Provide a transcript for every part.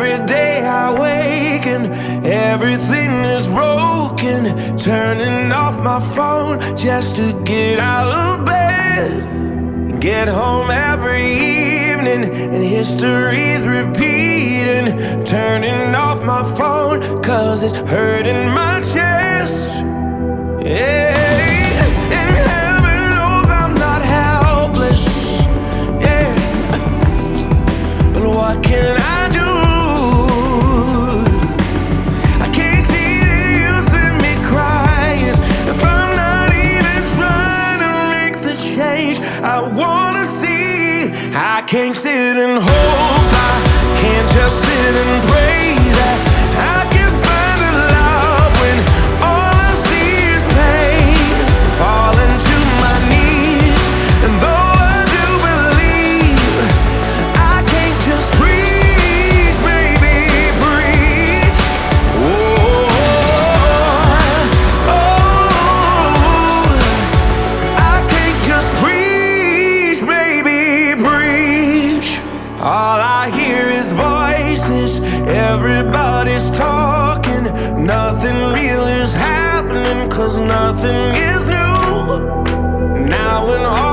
Every day I wake and everything is broken. Turning off my phone just to get out of bed. And get home every evening and history's repeating. Turning off my phone cause it's hurting my chest. can't sit and hope, I can't just sit and pray that. Everybody's talking, nothing real is happening, cause nothing is new. Now and all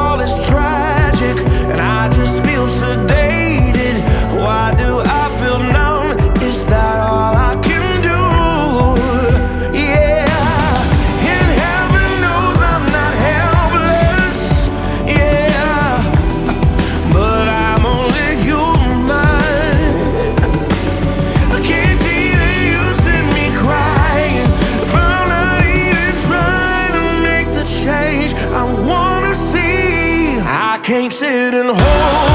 can't sit and hold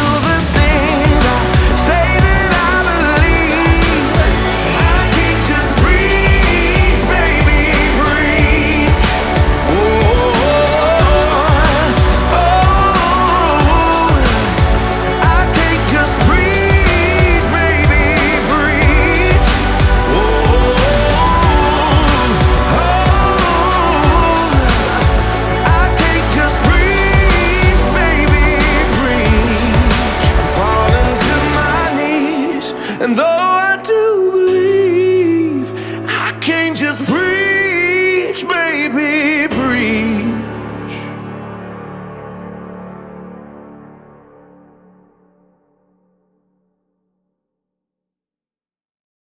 is free.